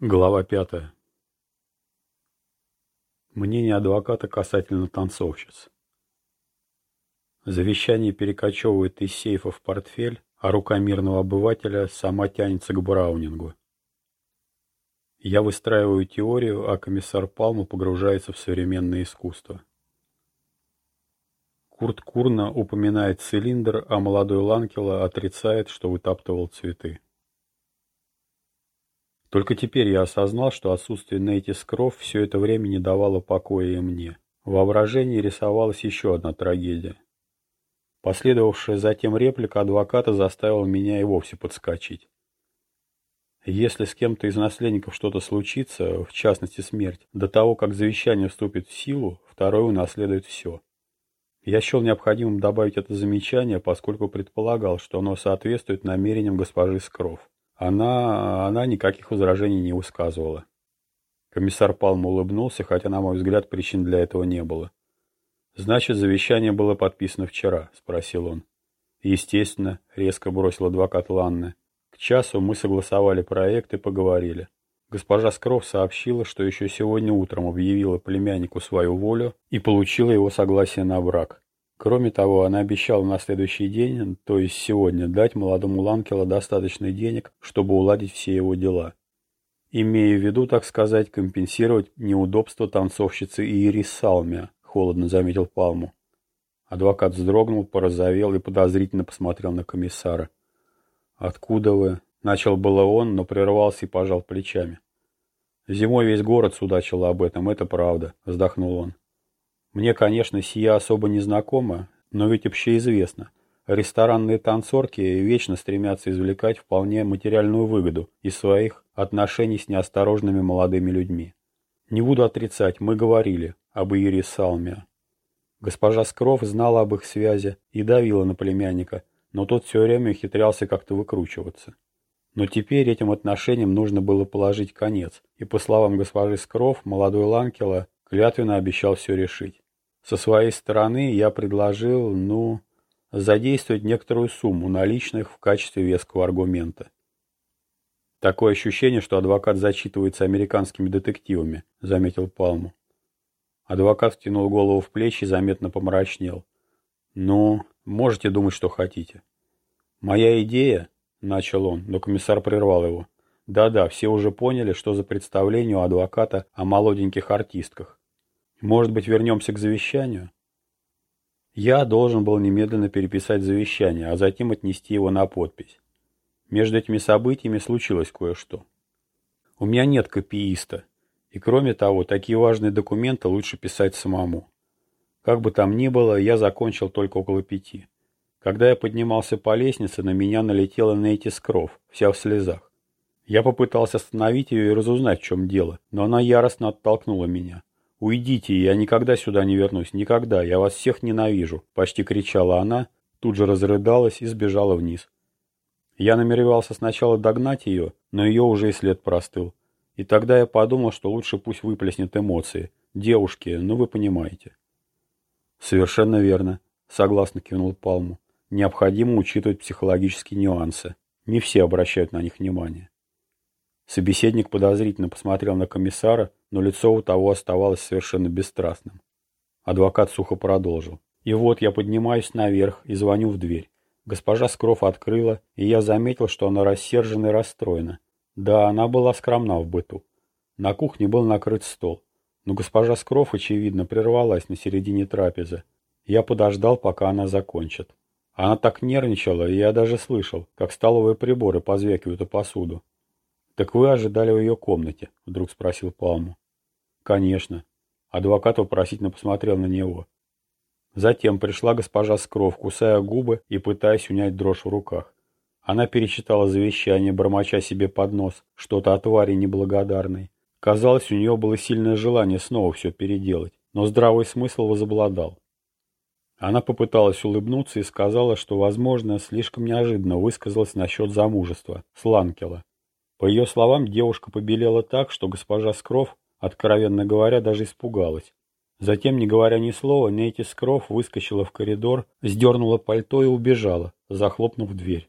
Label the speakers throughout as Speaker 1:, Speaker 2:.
Speaker 1: Глава пятая. Мнение адвоката касательно танцовщиц. Завещание перекочевывает из сейфа в портфель, а рука мирного обывателя сама тянется к Браунингу. Я выстраиваю теорию, а комиссар Палму погружается в современное искусство. Курт Курна упоминает цилиндр, а молодой Ланкела отрицает, что вытаптывал цветы. Только теперь я осознал, что отсутствие Нейти Скров все это время не давало покоя и мне. В воображении рисовалась еще одна трагедия. Последовавшая затем реплика адвоката заставила меня и вовсе подскочить. Если с кем-то из наследников что-то случится, в частности смерть, до того, как завещание вступит в силу, второй унаследует все. Я счел необходимым добавить это замечание, поскольку предполагал, что оно соответствует намерениям госпожи Скров. Она... она никаких возражений не высказывала. Комиссар Палм улыбнулся, хотя, на мой взгляд, причин для этого не было. «Значит, завещание было подписано вчера?» — спросил он. «Естественно», — резко бросил адвокат Ланны. «К часу мы согласовали проект и поговорили. Госпожа Скров сообщила, что еще сегодня утром объявила племяннику свою волю и получила его согласие на брак. Кроме того, она обещала на следующий день, то есть сегодня, дать молодому Ланкела достаточно денег, чтобы уладить все его дела. Имея в виду, так сказать, компенсировать неудобства танцовщицы Ирис Салмия, холодно заметил Палму. Адвокат вздрогнул, порозовел и подозрительно посмотрел на комиссара. «Откуда вы?» — начал было он, но прервался и пожал плечами. «Зимой весь город судачил об этом, это правда», — вздохнул он. Мне, конечно, сия особо не знакома, но ведь общеизвестно. Ресторанные танцорки вечно стремятся извлекать вполне материальную выгоду из своих отношений с неосторожными молодыми людьми. Не буду отрицать, мы говорили об Ире Салме. Госпожа Скров знала об их связи и давила на племянника, но тот все время ухитрялся как-то выкручиваться. Но теперь этим отношениям нужно было положить конец, и, по словам госпожи Скров, молодой Ланкела клятвенно обещал все решить. Со своей стороны я предложил, ну, задействовать некоторую сумму наличных в качестве веского аргумента. Такое ощущение, что адвокат зачитывается американскими детективами, заметил Палму. Адвокат втянул голову в плечи и заметно помрачнел. Ну, можете думать, что хотите. Моя идея, начал он, но комиссар прервал его. Да-да, все уже поняли, что за представление у адвоката о молоденьких артистках. Может быть, вернемся к завещанию? Я должен был немедленно переписать завещание, а затем отнести его на подпись. Между этими событиями случилось кое-что. У меня нет копииста, и кроме того, такие важные документы лучше писать самому. Как бы там ни было, я закончил только около пяти. Когда я поднимался по лестнице, на меня налетела Нейти Скров, вся в слезах. Я попытался остановить ее и разузнать, в чем дело, но она яростно оттолкнула меня. «Уйдите, я никогда сюда не вернусь, никогда, я вас всех ненавижу!» – почти кричала она, тут же разрыдалась и сбежала вниз. Я намеревался сначала догнать ее, но ее уже и след простыл. И тогда я подумал, что лучше пусть выплеснет эмоции. Девушки, ну вы понимаете. Совершенно верно, согласно кивнул Палму. Необходимо учитывать психологические нюансы. Не все обращают на них внимание. Собеседник подозрительно посмотрел на комиссара, но лицо у того оставалось совершенно бесстрастным. Адвокат сухо продолжил. И вот я поднимаюсь наверх и звоню в дверь. Госпожа Скров открыла, и я заметил, что она рассержена и расстроена. Да, она была скромна в быту. На кухне был накрыт стол. Но госпожа Скров, очевидно, прервалась на середине трапезы. Я подождал, пока она закончит. Она так нервничала, и я даже слышал, как столовые приборы позвякивают о посуду. «Так вы ожидали в ее комнате?» — вдруг спросил Палму. «Конечно». Адвокат вопросительно посмотрел на него. Затем пришла госпожа Скров, кусая губы и пытаясь унять дрожь в руках. Она перечитала завещание, бормоча себе под нос, что-то о твари неблагодарной. Казалось, у нее было сильное желание снова все переделать, но здравый смысл возобладал. Она попыталась улыбнуться и сказала, что, возможно, слишком неожиданно высказалась насчет замужества, Сланкела. По ее словам, девушка побелела так, что госпожа Скров, откровенно говоря, даже испугалась. Затем, не говоря ни слова, Нейти Скров выскочила в коридор, сдернула пальто и убежала, захлопнув дверь.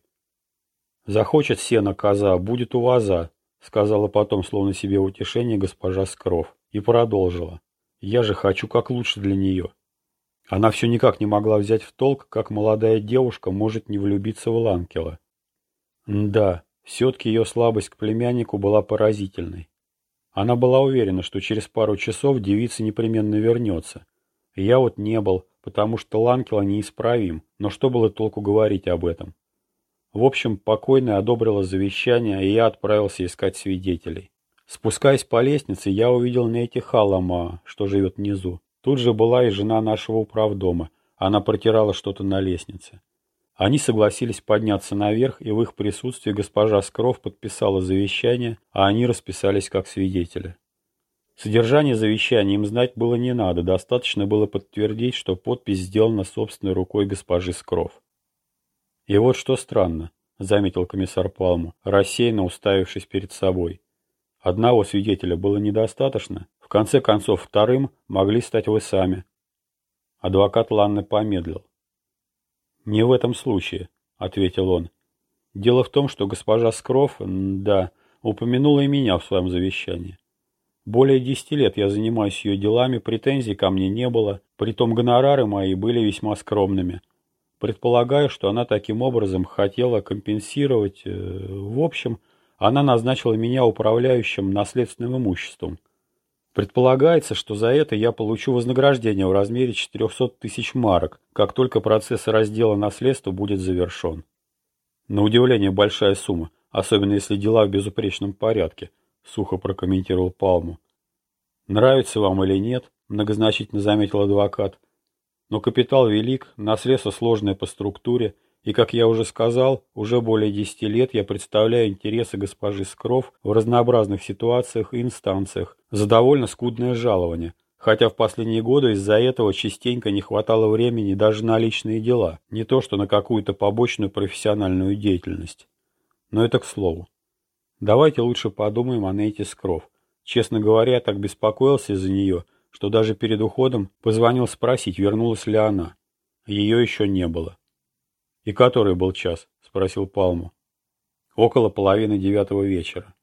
Speaker 1: «Захочет сена коза, будет у ваза», сказала потом, словно себе утешение, госпожа Скров, и продолжила. Я же хочу как лучше для нее. Она все никак не могла взять в толк, как молодая девушка может не влюбиться в Ланкела. Да, все-таки ее слабость к племяннику была поразительной. Она была уверена, что через пару часов девица непременно вернется. Я вот не был, потому что Ланкела неисправим, но что было толку говорить об этом? В общем, покойная одобрила завещание, и я отправился искать свидетелей. Спускаясь по лестнице, я увидел Нейти Халама, что живет внизу. Тут же была и жена нашего управдома. Она протирала что-то на лестнице. Они согласились подняться наверх, и в их присутствии госпожа Скров подписала завещание, а они расписались как свидетели. Содержание завещания им знать было не надо, достаточно было подтвердить, что подпись сделана собственной рукой госпожи Скров. И вот что странно, заметил комиссар Палму, рассеянно уставившись перед собой. Одного свидетеля было недостаточно, в конце концов вторым могли стать вы сами. Адвокат Ланны помедлил. «Не в этом случае», — ответил он. «Дело в том, что госпожа Скров, да, упомянула и меня в своем завещании. Более десяти лет я занимаюсь ее делами, претензий ко мне не было, притом гонорары мои были весьма скромными. Предполагаю, что она таким образом хотела компенсировать... Э, в общем, она назначила меня управляющим наследственным имуществом. Предполагается, что за это я получу вознаграждение в размере 400 тысяч марок, как только процесс раздела наследства будет завершен. На удивление большая сумма, особенно если дела в безупречном порядке, сухо прокомментировал Палму. Нравится вам или нет, многозначительно заметил адвокат, но капитал велик, наследство сложное по структуре, и, как я уже сказал, уже более десяти лет я представляю интересы госпожи Скров в разнообразных ситуациях и инстанциях за довольно скудное жалование, хотя в последние годы из-за этого частенько не хватало времени даже на личные дела, не то что на какую-то побочную профессиональную деятельность. Но это к слову. Давайте лучше подумаем о Нейте Скров. Честно говоря, я так беспокоился из-за нее, что даже перед уходом позвонил спросить, вернулась ли она. Ее еще не было. «И который был час?» — спросил Палму. «Около половины девятого вечера.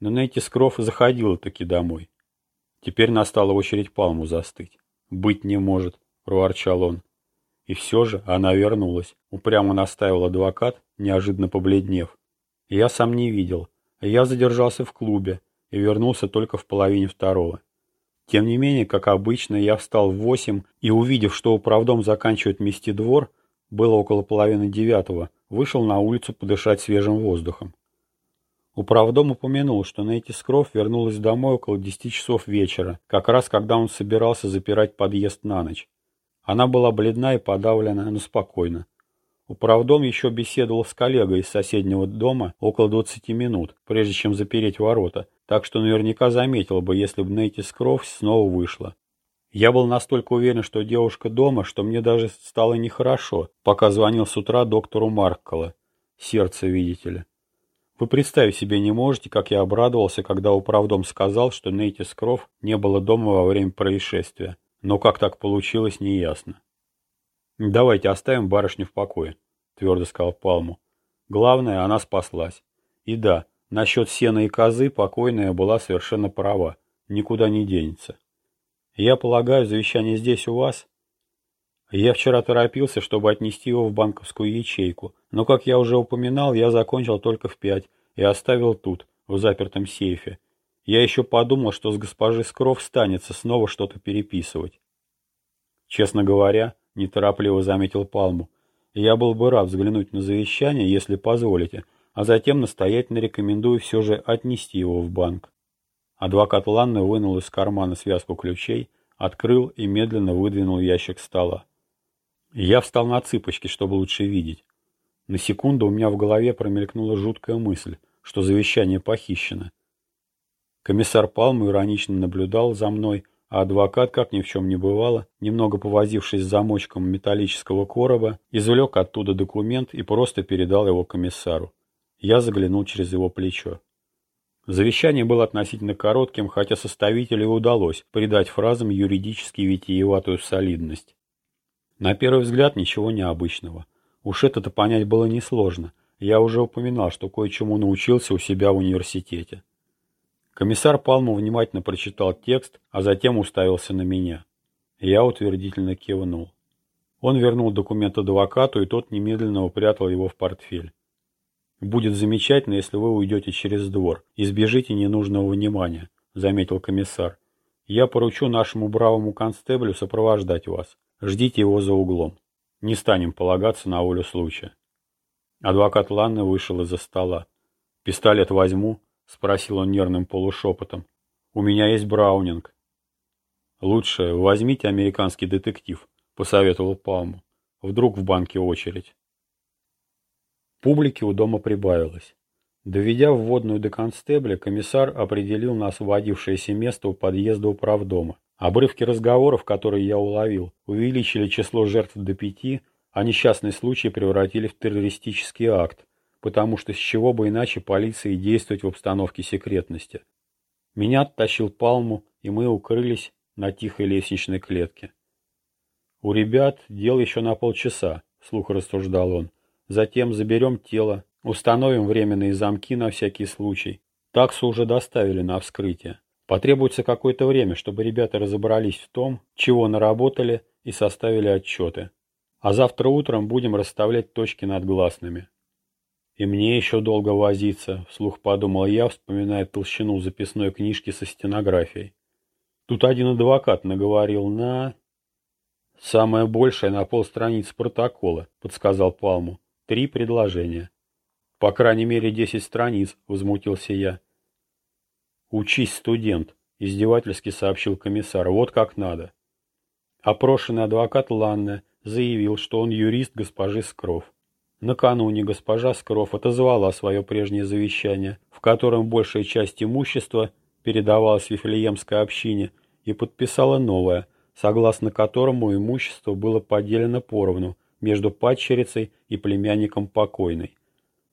Speaker 1: Но Нейти Скров заходила таки домой. Теперь настала очередь Палму застыть. «Быть не может», — проворчал он. И все же она вернулась. Упрямо настаивал адвокат, неожиданно побледнев. Я сам не видел. Я задержался в клубе и вернулся только в половине второго. Тем не менее, как обычно, я встал в восемь и, увидев, что управдом заканчивает мести двор, было около половины девятого, вышел на улицу подышать свежим воздухом. Управдом упомянул, что Нейти Скров вернулась домой около десяти часов вечера, как раз когда он собирался запирать подъезд на ночь. Она была бледна и подавлена, но спокойна. Управдом еще беседовал с коллегой из соседнего дома около 20 минут, прежде чем запереть ворота, так что наверняка заметил бы, если бы Нейти Скров снова вышла. Я был настолько уверен, что девушка дома, что мне даже стало нехорошо, пока звонил с утра доктору Марккола. Сердце, видите ли. Вы представить себе не можете, как я обрадовался, когда управдом сказал, что Нейти Скров не было дома во время происшествия. Но как так получилось, неясно. «Давайте оставим барышню в покое», — твердо сказал Палму. «Главное, она спаслась. И да, насчет сена и козы покойная была совершенно права. Никуда не денется. Я полагаю, завещание здесь у вас?» Я вчера торопился, чтобы отнести его в банковскую ячейку, но, как я уже упоминал, я закончил только в пять и оставил тут, в запертом сейфе. Я еще подумал, что с госпожи Скров станется снова что-то переписывать. Честно говоря, неторопливо заметил Палму, я был бы рад взглянуть на завещание, если позволите, а затем настоятельно рекомендую все же отнести его в банк. Адвокат Ланны вынул из кармана связку ключей, открыл и медленно выдвинул ящик стола. Я встал на цыпочки, чтобы лучше видеть. На секунду у меня в голове промелькнула жуткая мысль, что завещание похищено. Комиссар Палм иронично наблюдал за мной, а адвокат, как ни в чем не бывало, немного повозившись с замочком металлического короба, извлек оттуда документ и просто передал его комиссару. Я заглянул через его плечо. Завещание было относительно коротким, хотя составителю удалось придать фразам юридически витиеватую солидность. На первый взгляд ничего необычного. Уж это-то понять было несложно. Я уже упоминал, что кое-чему научился у себя в университете. Комиссар Палму внимательно прочитал текст, а затем уставился на меня. Я утвердительно кивнул. Он вернул документ адвокату, и тот немедленно упрятал его в портфель. «Будет замечательно, если вы уйдете через двор. Избежите ненужного внимания», — заметил комиссар. «Я поручу нашему бравому констеблю сопровождать вас. Ждите его за углом. Не станем полагаться на волю случая». Адвокат Ланны вышел из-за стола. «Пистолет возьму?» — спросил он нервным полушепотом. «У меня есть Браунинг». «Лучше возьмите американский детектив», — посоветовал Палму. «Вдруг в банке очередь». Публики у дома прибавилось. Доведя вводную до констебля, комиссар определил на освободившееся место у подъезда управдома. Обрывки разговоров, которые я уловил, увеличили число жертв до пяти, а несчастный случай превратили в террористический акт, потому что с чего бы иначе полиции действовать в обстановке секретности. Меня оттащил Палму, и мы укрылись на тихой лестничной клетке. «У ребят дел еще на полчаса», — слух рассуждал он. «Затем заберем тело, установим временные замки на всякий случай. Таксу уже доставили на вскрытие. Потребуется какое-то время, чтобы ребята разобрались в том, чего наработали и составили отчеты. А завтра утром будем расставлять точки над гласными». «И мне еще долго возиться», — вслух подумал я, вспоминая толщину записной книжки со стенографией. Тут один адвокат наговорил на... «Самое большее на полстраницы протокола», — подсказал Палму. «Три предложения». «По крайней мере, десять страниц», — возмутился я. «Учись, студент», — издевательски сообщил комиссар. «Вот как надо». Опрошенный адвокат Ланне заявил, что он юрист госпожи Скров. Накануне госпожа Скров отозвала свое прежнее завещание, в котором большая часть имущества передавалась Вифлеемской общине, и подписала новое, согласно которому имущество было поделено поровну между падчерицей и племянником покойной.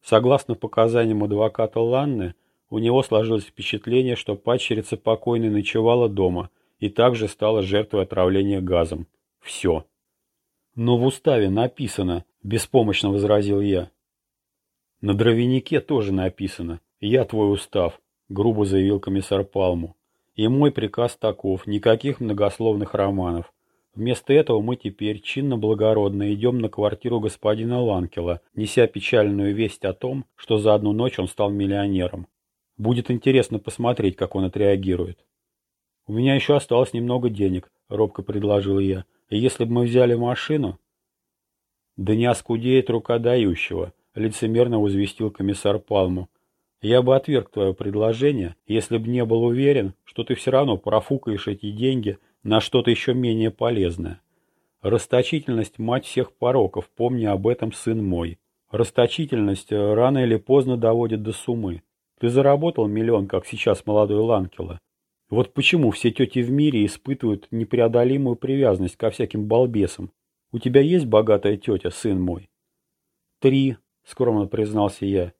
Speaker 1: Согласно показаниям адвоката Ланны, у него сложилось впечатление, что падчерица покойной ночевала дома и также стала жертвой отравления газом. Все. Но в уставе написано, беспомощно возразил я. На дровянике тоже написано. Я твой устав, грубо заявил комиссар Палму. И мой приказ таков, никаких многословных романов. Вместо этого мы теперь чинно-благородно идем на квартиру господина Ланкела, неся печальную весть о том, что за одну ночь он стал миллионером. Будет интересно посмотреть, как он отреагирует. «У меня еще осталось немного денег», — робко предложил я. «И если бы мы взяли машину...» «Да не оскудеет рука дающего», — лицемерно возвестил комиссар Палму. Я бы отверг твое предложение, если бы не был уверен, что ты все равно профукаешь эти деньги на что-то еще менее полезное. Расточительность – мать всех пороков, помни об этом, сын мой. Расточительность э, рано или поздно доводит до сумы. Ты заработал миллион, как сейчас молодой Ланкела. Вот почему все тети в мире испытывают непреодолимую привязанность ко всяким балбесам. У тебя есть богатая тетя, сын мой? Три, скромно признался я.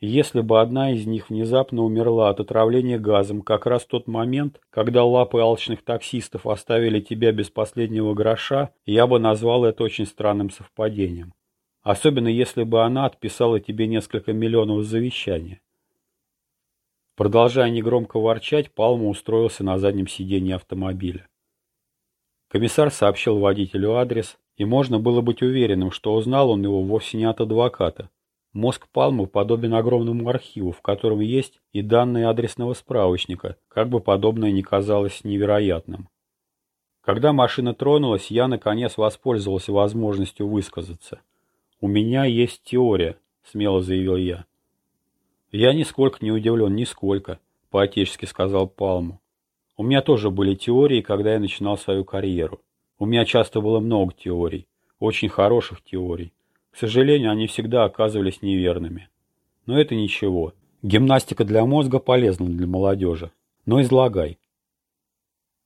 Speaker 1: Если бы одна из них внезапно умерла от отравления газом как раз тот момент, когда лапы алчных таксистов оставили тебя без последнего гроша, я бы назвал это очень странным совпадением. Особенно если бы она отписала тебе несколько миллионов завещания. Продолжая негромко ворчать, Палма устроился на заднем сиденье автомобиля. Комиссар сообщил водителю адрес, и можно было быть уверенным, что узнал он его вовсе не от адвоката, Мозг Палмы подобен огромному архиву, в котором есть и данные адресного справочника, как бы подобное ни казалось невероятным. Когда машина тронулась, я наконец воспользовался возможностью высказаться. «У меня есть теория», — смело заявил я. «Я нисколько не удивлен, нисколько», — по-отечески сказал Палму. «У меня тоже были теории, когда я начинал свою карьеру. У меня часто было много теорий, очень хороших теорий. К сожалению, они всегда оказывались неверными. Но это ничего. Гимнастика для мозга полезна для молодежи. Но излагай.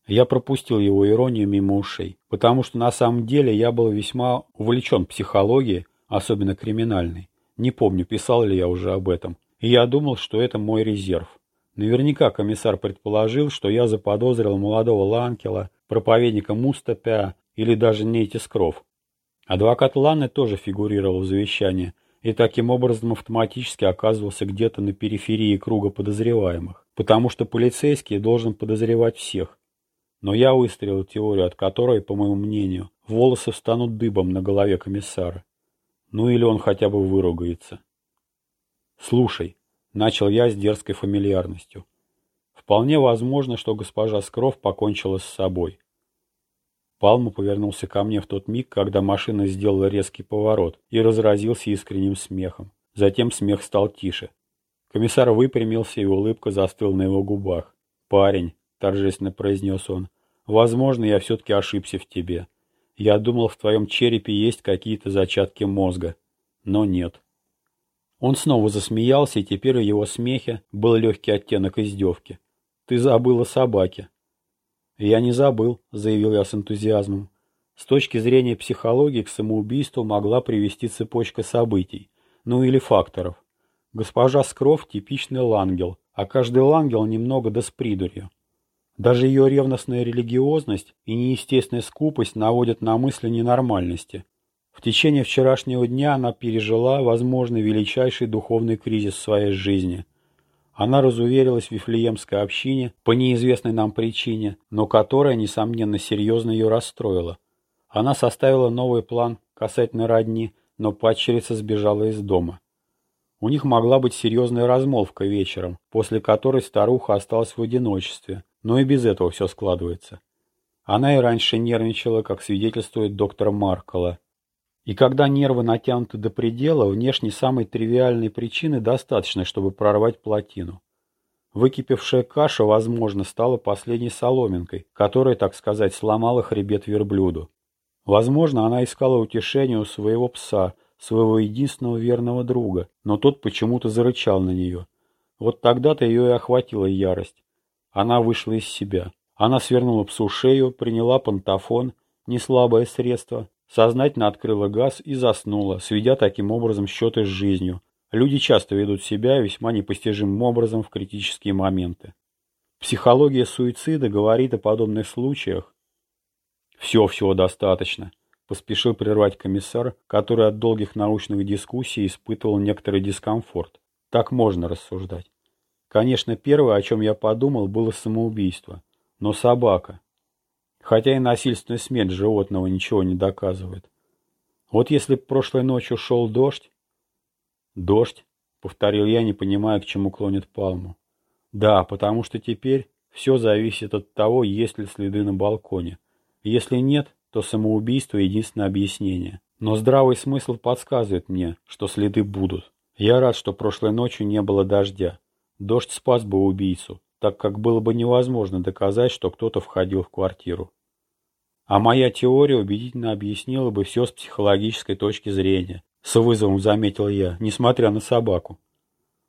Speaker 1: Я пропустил его иронию мимо ушей, потому что на самом деле я был весьма увлечен психологией, особенно криминальной. Не помню, писал ли я уже об этом. И я думал, что это мой резерв. Наверняка комиссар предположил, что я заподозрил молодого Ланкела, проповедника Мустапя или даже Нейтискров, Адвокат Ланны тоже фигурировал в завещании и таким образом автоматически оказывался где-то на периферии круга подозреваемых. потому что полицейский должен подозревать всех. Но я выстроил теорию, от которой, по моему мнению, волосы встанут дыбом на голове комиссара. Ну или он хотя бы выругается. «Слушай», — начал я с дерзкой фамильярностью, — «вполне возможно, что госпожа Скров покончила с собой». Палма повернулся ко мне в тот миг, когда машина сделала резкий поворот и разразился искренним смехом. Затем смех стал тише. Комиссар выпрямился, и улыбка застыла на его губах. «Парень», — торжественно произнес он, — «возможно, я все-таки ошибся в тебе. Я думал, в твоем черепе есть какие-то зачатки мозга. Но нет». Он снова засмеялся, и теперь в его смехе был легкий оттенок издевки. «Ты забыл о собаке». «Я не забыл», — заявил я с энтузиазмом. С точки зрения психологии к самоубийству могла привести цепочка событий, ну или факторов. Госпожа Скров – типичный лангел, а каждый лангел немного да с придурью. Даже ее ревностная религиозность и неестественная скупость наводят на мысли ненормальности. В течение вчерашнего дня она пережила, возможно, величайший духовный кризис в своей жизни. Она разуверилась в Вифлеемской общине по неизвестной нам причине, но которая, несомненно, серьезно ее расстроила. Она составила новый план касательно родни, но падчерица сбежала из дома. У них могла быть серьезная размолвка вечером, после которой старуха осталась в одиночестве, но и без этого все складывается. Она и раньше нервничала, как свидетельствует доктор Маркола. И когда нервы натянуты до предела, внешне самой тривиальной причины достаточно, чтобы прорвать плотину. Выкипевшая каша, возможно, стала последней соломинкой, которая, так сказать, сломала хребет верблюду. Возможно, она искала утешение у своего пса, своего единственного верного друга, но тот почему-то зарычал на нее. Вот тогда-то ее и охватила ярость. Она вышла из себя. Она свернула псу шею, приняла пантофон, неслабое средство, сознательно открыла газ и заснула, сведя таким образом счеты с жизнью. Люди часто ведут себя весьма непостижимым образом в критические моменты. Психология суицида говорит о подобных случаях. Все, всего достаточно. Поспешил прервать комиссар, который от долгих научных дискуссий испытывал некоторый дискомфорт. Так можно рассуждать. Конечно, первое, о чем я подумал, было самоубийство. Но собака. Хотя и насильственная смерть животного ничего не доказывает. Вот если б прошлой ночью шел дождь... Дождь, повторил я, не понимая, к чему клонит Палму. Да, потому что теперь все зависит от того, есть ли следы на балконе. Если нет, то самоубийство – единственное объяснение. Но здравый смысл подсказывает мне, что следы будут. Я рад, что прошлой ночью не было дождя. Дождь спас бы убийцу, так как было бы невозможно доказать, что кто-то входил в квартиру. А моя теория убедительно объяснила бы все с психологической точки зрения. С вызовом заметил я, несмотря на собаку.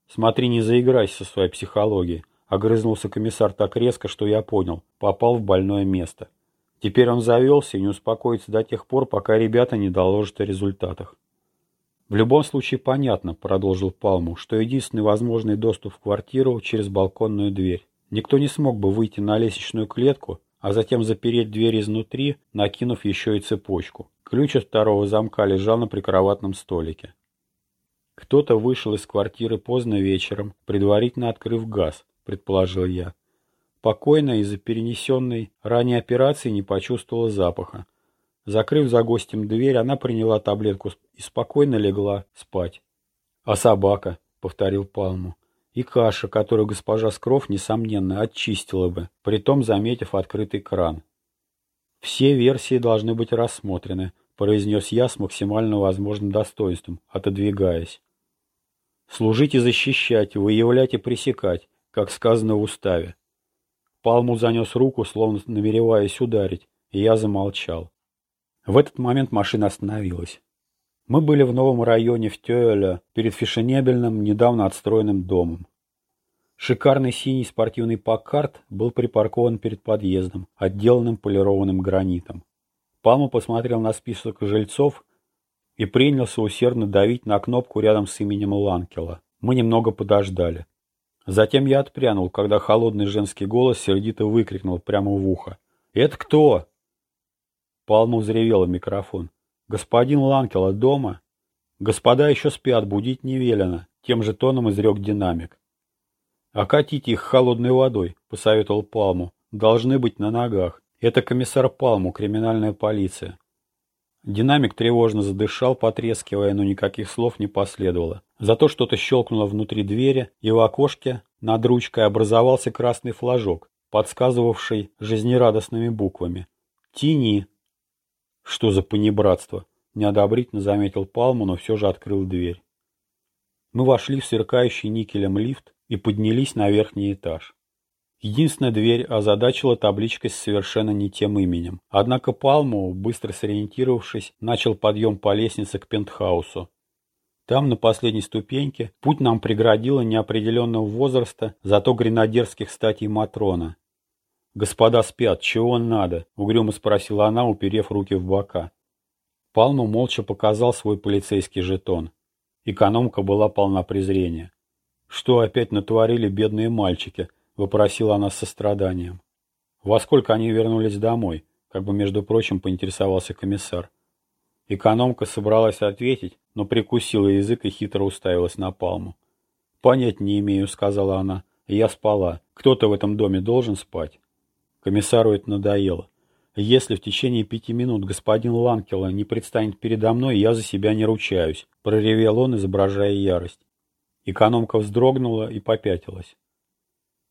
Speaker 1: Смотри, не заиграйся со своей психологией. Огрызнулся комиссар так резко, что я понял. Попал в больное место. Теперь он завелся и не успокоится до тех пор, пока ребята не доложат о результатах. В любом случае понятно, продолжил Палму, что единственный возможный доступ в квартиру через балконную дверь. Никто не смог бы выйти на лестничную клетку, а затем запереть дверь изнутри, накинув еще и цепочку. Ключ от второго замка лежал на прикроватном столике. Кто-то вышел из квартиры поздно вечером, предварительно открыв газ, предположил я. Покойная из-за перенесенной ранее операции не почувствовала запаха. Закрыв за гостем дверь, она приняла таблетку и спокойно легла спать. «А собака?» — повторил Палму. «И каша, которую госпожа Скров, несомненно, очистила бы, притом заметив открытый кран». «Все версии должны быть рассмотрены», — произнес я с максимально возможным достоинством, отодвигаясь. «Служить и защищать, выявлять и пресекать, как сказано в уставе. Палму занес руку, словно намереваясь ударить, и я замолчал. В этот момент машина остановилась. Мы были в новом районе в Тёеле, перед фешенебельным, недавно отстроенным домом. Шикарный синий спортивный Паккарт был припаркован перед подъездом, отделанным полированным гранитом. Палма посмотрел на список жильцов и принялся усердно давить на кнопку рядом с именем Ланкела. Мы немного подождали. Затем я отпрянул, когда холодный женский голос сердито выкрикнул прямо в ухо. «Это кто?» Палма взревела микрофон. «Господин Ланкела дома?» «Господа еще спят, будить не велено», — тем же тоном изрек динамик. «Окатите их холодной водой», — посоветовал Палму. «Должны быть на ногах. Это комиссар Палму, криминальная полиция». Динамик тревожно задышал, потрескивая, но никаких слов не последовало. Зато что-то щелкнуло внутри двери, и в окошке над ручкой образовался красный флажок, подсказывавший жизнерадостными буквами. «Тини!» «Что за понебратство?» — неодобрительно заметил Палму, но все же открыл дверь. Мы вошли в сверкающий никелем лифт и поднялись на верхний этаж. Единственная дверь озадачила табличкой с совершенно не тем именем. Однако Палму, быстро сориентировавшись, начал подъем по лестнице к пентхаусу. Там, на последней ступеньке, путь нам преградила неопределенного возраста, зато гренадерских статей Матрона. «Господа спят, чего надо?» — угрюмо спросила она, уперев руки в бока. Палму молча показал свой полицейский жетон. Экономка была полна презрения. Что опять натворили бедные мальчики? — вопросила она с состраданием. «Во сколько они вернулись домой?» — как бы, между прочим, поинтересовался комиссар. Экономка собралась ответить, но прикусила язык и хитро уставилась на палму. «Понять не имею», — сказала она. «Я спала. Кто-то в этом доме должен спать». Комиссару это надоело. «Если в течение пяти минут господин Ланкела не предстанет передо мной, я за себя не ручаюсь», — проревел он, изображая ярость. Экономка вздрогнула и попятилась.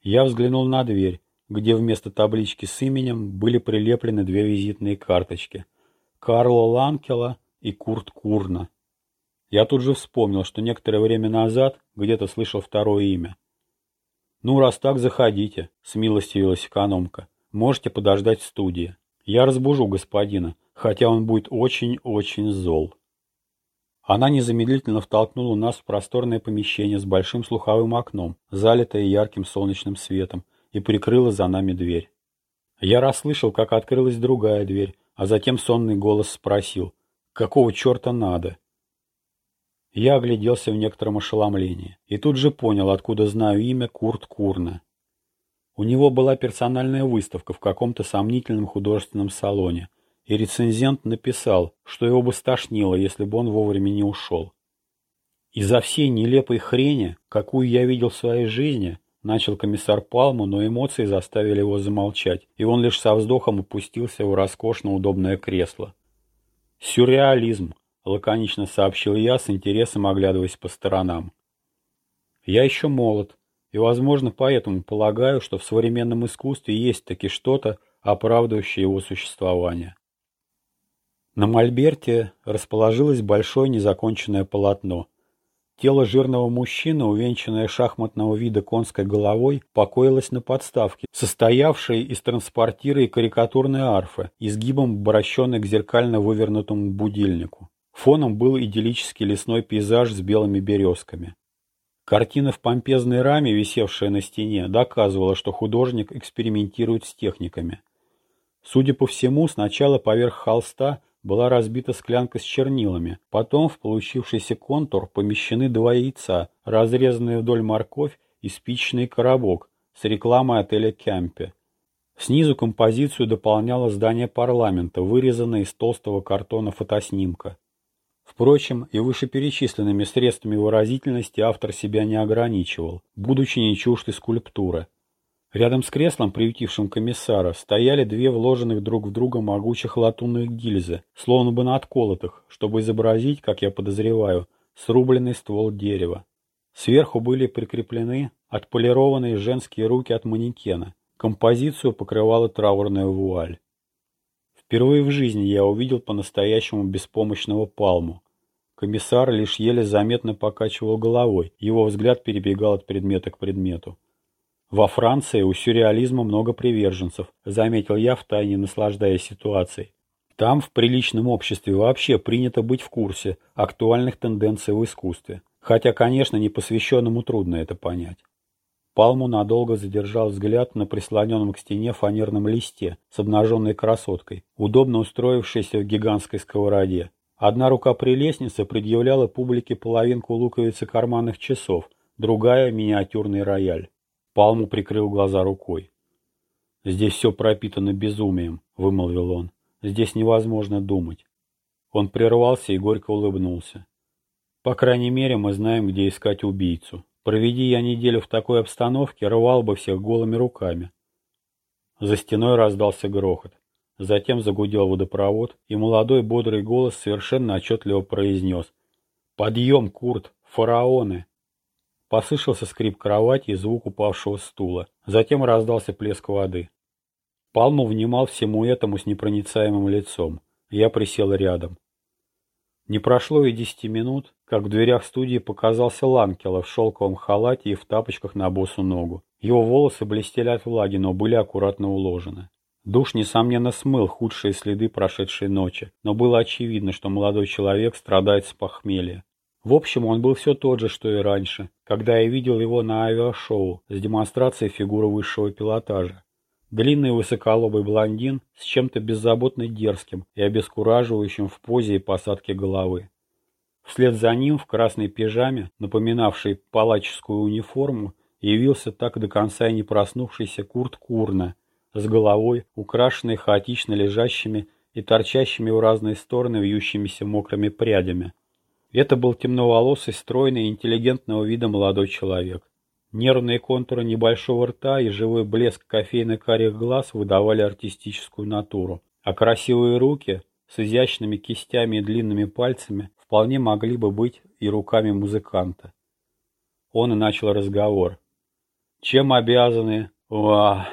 Speaker 1: Я взглянул на дверь, где вместо таблички с именем были прилеплены две визитные карточки. Карла Ланкела и Курт Курна. Я тут же вспомнил, что некоторое время назад где-то слышал второе имя. «Ну, раз так, заходите», — смилостивилась экономка. «Можете подождать в студии. Я разбужу господина, хотя он будет очень-очень зол». Она незамедлительно втолкнула нас в просторное помещение с большим слуховым окном, залитое ярким солнечным светом, и прикрыла за нами дверь. Я расслышал, как открылась другая дверь, а затем сонный голос спросил, «Какого черта надо?» Я огляделся в некотором ошеломлении и тут же понял, откуда знаю имя Курт Курна. У него была персональная выставка в каком-то сомнительном художественном салоне, и рецензент написал, что его бы стошнило, если бы он вовремя не ушел. Из-за всей нелепой хрени, какую я видел в своей жизни, начал комиссар Палму, но эмоции заставили его замолчать, и он лишь со вздохом опустился в роскошно удобное кресло. «Сюрреализм», — лаконично сообщил я, с интересом оглядываясь по сторонам. «Я еще молод, и, возможно, поэтому полагаю, что в современном искусстве есть таки что-то, оправдывающее его существование. На мольберте расположилось большое незаконченное полотно. Тело жирного мужчины, увенчанное шахматного вида конской головой, покоилось на подставке, состоявшей из транспортира и карикатурной арфы, изгибом обращенной к зеркально вывернутому будильнику. Фоном был идиллический лесной пейзаж с белыми березками. Картина в помпезной раме, висевшая на стене, доказывала, что художник экспериментирует с техниками. Судя по всему, сначала поверх холста была разбита склянка с чернилами. Потом в получившийся контур помещены два яйца, разрезанные вдоль морковь и спичный коробок с рекламой отеля Кемпе. Снизу композицию дополняло здание парламента, вырезанное из толстого картона фотоснимка. Впрочем, и вышеперечисленными средствами выразительности автор себя не ограничивал, будучи не чужд скульптуры. Рядом с креслом, приютившим комиссара, стояли две вложенных друг в друга могучих латунных гильзы, словно бы надколотых, чтобы изобразить, как я подозреваю, срубленный ствол дерева. Сверху были прикреплены отполированные женские руки от манекена. Композицию покрывала траурная вуаль. Впервые в жизни я увидел по-настоящему беспомощного палму. Комиссар лишь еле заметно покачивал головой, его взгляд перебегал от предмета к предмету. Во Франции у сюрреализма много приверженцев, заметил я, втайне наслаждаясь ситуацией. Там в приличном обществе вообще принято быть в курсе актуальных тенденций в искусстве. Хотя, конечно, непосвященному трудно это понять. Палму надолго задержал взгляд на прислоненном к стене фанерном листе с обнаженной красоткой, удобно устроившейся в гигантской сковороде. Одна рука при лестнице предъявляла публике половинку луковицы карманных часов, другая — миниатюрный рояль. Палму прикрыл глаза рукой. «Здесь все пропитано безумием», — вымолвил он. «Здесь невозможно думать». Он прервался и горько улыбнулся. «По крайней мере, мы знаем, где искать убийцу». Проведи я неделю в такой обстановке, рвал бы всех голыми руками. За стеной раздался грохот. Затем загудел водопровод, и молодой бодрый голос совершенно отчетливо произнес «Подъем, Курт! Фараоны!» Послышался скрип кровати и звук упавшего стула. Затем раздался плеск воды. Палму внимал всему этому с непроницаемым лицом. Я присел рядом. Не прошло и десяти минут, как в дверях студии показался Ланкела в шелковом халате и в тапочках на босу ногу. Его волосы блестели от влаги, но были аккуратно уложены. Душ, несомненно, смыл худшие следы прошедшей ночи, но было очевидно, что молодой человек страдает с похмелья. В общем, он был все тот же, что и раньше, когда я видел его на авиашоу с демонстрацией фигуры высшего пилотажа. Длинный высоколобый блондин с чем-то беззаботно дерзким и обескураживающим в позе и посадке головы. Вслед за ним в красной пижаме, напоминавшей палаческую униформу, явился так до конца и не проснувшийся Курт Курна, с головой, украшенной хаотично лежащими и торчащими в разные стороны вьющимися мокрыми прядями. Это был темноволосый, стройный интеллигентного вида молодой человек. Нервные контуры небольшого рта и живой блеск кофейно-карих глаз выдавали артистическую натуру, а красивые руки с изящными кистями и длинными пальцами вполне могли бы быть и руками музыканта. Он и начал разговор. «Чем обязаны...» Уah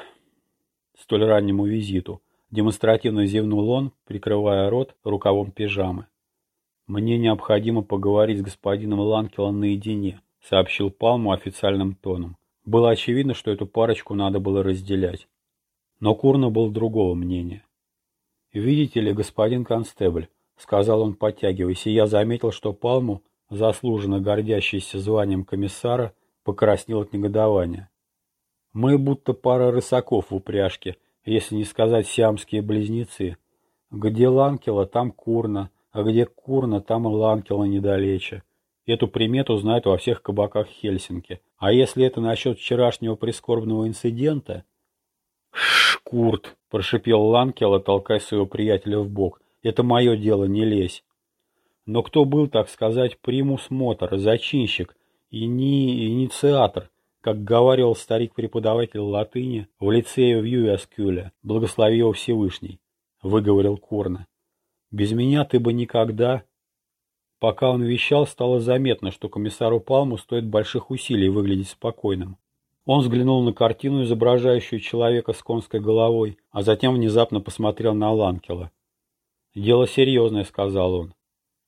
Speaker 1: столь раннему визиту. Демонстративно зевнул он, прикрывая рот рукавом пижамы. «Мне необходимо поговорить с господином Ланкелом наедине», сообщил Палму официальным тоном. Было очевидно, что эту парочку надо было разделять. Но Курна был другого мнения. «Видите ли, господин констебль», — сказал он, подтягиваясь, и я заметил, что Палму, заслуженно гордящийся званием комиссара, покраснел от негодования. Мы будто пара рысаков в упряжке, если не сказать сиамские близнецы. Где Ланкела, там Курна, а где Курна, там и Ланкела недалече. Эту примету знают во всех кабаках Хельсинки. А если это насчет вчерашнего прискорбного инцидента... «Шкурт!» – прошипел Ланкела, толкая своего приятеля в бок. «Это мое дело, не лезь!» Но кто был, так сказать, примус мотор, зачинщик и не инициатор, как говаривал старик-преподаватель латыни в лицее в Юэскюле, благослови его Всевышний, выговорил Корна. Без меня ты бы никогда... Пока он вещал, стало заметно, что комиссару Палму стоит больших усилий выглядеть спокойным. Он взглянул на картину, изображающую человека с конской головой, а затем внезапно посмотрел на Ланкела. «Дело серьезное», — сказал он.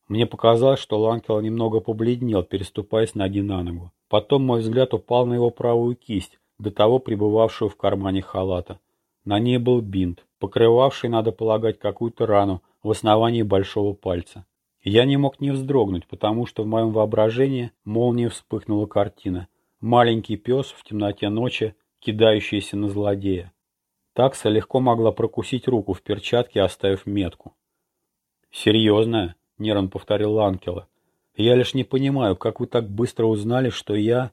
Speaker 1: Мне показалось, что Ланкел немного побледнел, переступая с ноги на ногу. Потом мой взгляд упал на его правую кисть, до того пребывавшую в кармане халата. На ней был бинт, покрывавший, надо полагать, какую-то рану в основании большого пальца. Я не мог не вздрогнуть, потому что в моем воображении молнией вспыхнула картина. Маленький пес в темноте ночи, кидающийся на злодея. Такса легко могла прокусить руку в перчатке, оставив метку. «Серьезная?» — нервно повторил Ланкела. Я лишь не понимаю, как вы так быстро узнали, что я...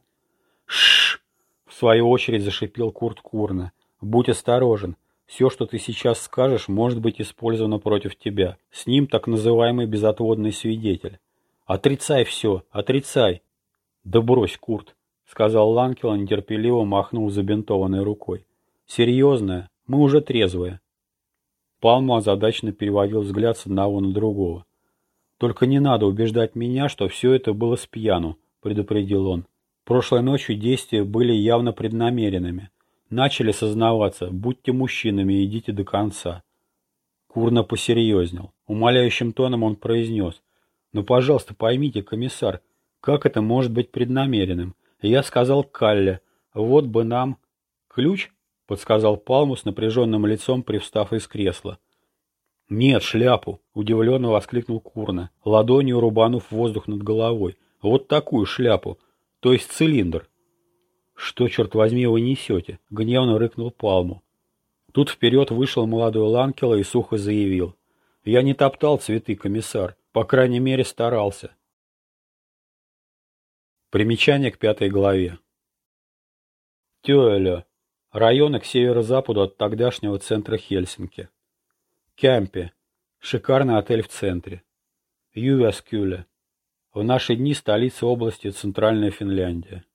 Speaker 1: Шш! В свою очередь зашипел Курт Курна. Будь осторожен. Все, что ты сейчас скажешь, может быть использовано против тебя. С ним так называемый безотводный свидетель. Отрицай все, отрицай. Да брось, Курт, сказал Ланкел, нетерпеливо махнул забинтованной рукой. Серьезная, мы уже трезвые. Палма озадаченно переводил взгляд с одного на другого. «Только не надо убеждать меня, что все это было с пьяну», — предупредил он. «Прошлой ночью действия были явно преднамеренными. Начали сознаваться, будьте мужчинами и идите до конца». Курно посерьезнел. Умоляющим тоном он произнес. «Ну, пожалуйста, поймите, комиссар, как это может быть преднамеренным?» Я сказал Калле, «Вот бы нам...» «Ключ?» — подсказал Палму с напряженным лицом, привстав из кресла. «Нет, шляпу!» – удивленно воскликнул Курна, ладонью рубанув воздух над головой. «Вот такую шляпу! То есть цилиндр!» «Что, черт возьми, вы несете?» – гневно рыкнул Палму. Тут вперед вышел молодой Ланкела и сухо заявил. «Я не топтал цветы, комиссар. По крайней мере, старался». Примечание к пятой главе. Тюэля. Районы к северо-западу от тогдашнего центра Хельсинки. Кямпе. Шикарный отель в центре. Ювяскюле. В наши дни столица области Центральная Финляндия.